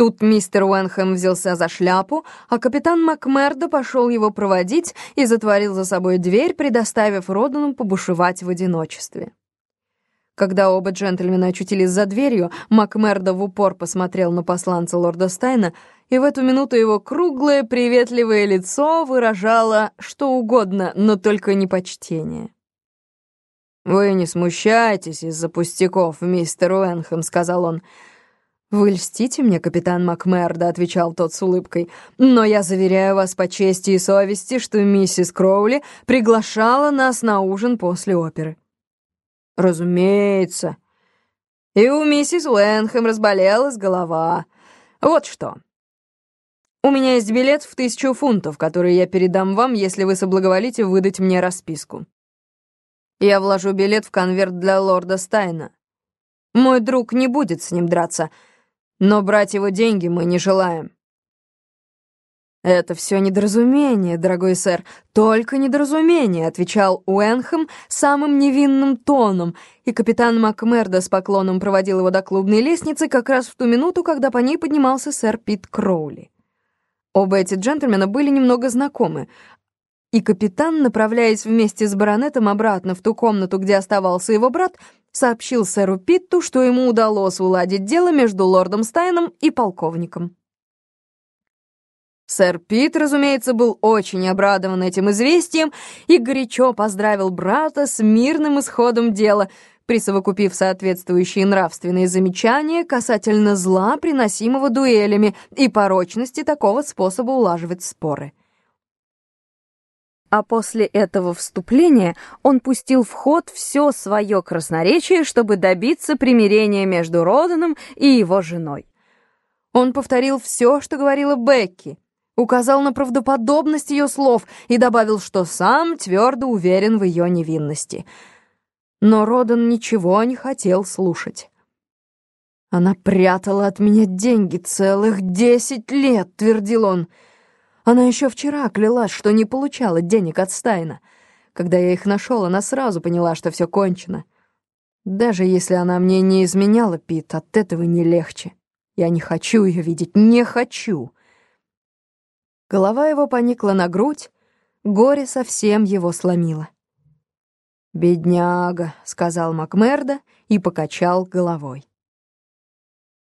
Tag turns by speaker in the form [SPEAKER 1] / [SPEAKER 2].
[SPEAKER 1] Тут мистер Уэнхэм взялся за шляпу, а капитан Макмердо пошел его проводить и затворил за собой дверь, предоставив Родану побушевать в одиночестве. Когда оба джентльмена очутились за дверью, Макмердо в упор посмотрел на посланца лорда Стайна, и в эту минуту его круглое приветливое лицо выражало что угодно, но только не почтение. «Вы не смущайтесь из-за пустяков, мистер Уэнхэм», — сказал он, — «Вы льстите мне, капитан Макмердо», — отвечал тот с улыбкой, «но я заверяю вас по чести и совести, что миссис Кроули приглашала нас на ужин после оперы». «Разумеется. И у миссис Уэнхэм разболелась голова. Вот что. У меня есть билет в тысячу фунтов, который я передам вам, если вы соблаговолите выдать мне расписку. Я вложу билет в конверт для лорда Стайна. Мой друг не будет с ним драться» но брать его деньги мы не желаем». «Это все недоразумение, дорогой сэр, только недоразумение», — отвечал Уэнхэм самым невинным тоном, и капитан Макмердо с поклоном проводил его до клубной лестницы как раз в ту минуту, когда по ней поднимался сэр Пит Кроули. Оба эти джентльмена были немного знакомы, и капитан, направляясь вместе с баронетом обратно в ту комнату, где оставался его брат, сообщил сэру Питту, что ему удалось уладить дело между лордом Стайном и полковником. Сэр Пит, разумеется, был очень обрадован этим известием и горячо поздравил брата с мирным исходом дела, присовокупив соответствующие нравственные замечания касательно зла, приносимого дуэлями, и порочности такого способа улаживать споры. А после этого вступления он пустил в ход все свое красноречие, чтобы добиться примирения между Роданом и его женой. Он повторил все, что говорила Бекки, указал на правдоподобность ее слов и добавил, что сам твердо уверен в ее невинности. Но Родан ничего не хотел слушать. «Она прятала от меня деньги целых десять лет», — твердил он, — она еще вчера клялась, что не получала денег от Стайна. Когда я их нашел, она сразу поняла, что все кончено. Даже если она мне не изменяла, Пит, от этого не легче. Я не хочу ее видеть, не хочу. Голова его поникла на грудь, горе совсем его сломило. «Бедняга», — сказал Макмерда и покачал головой.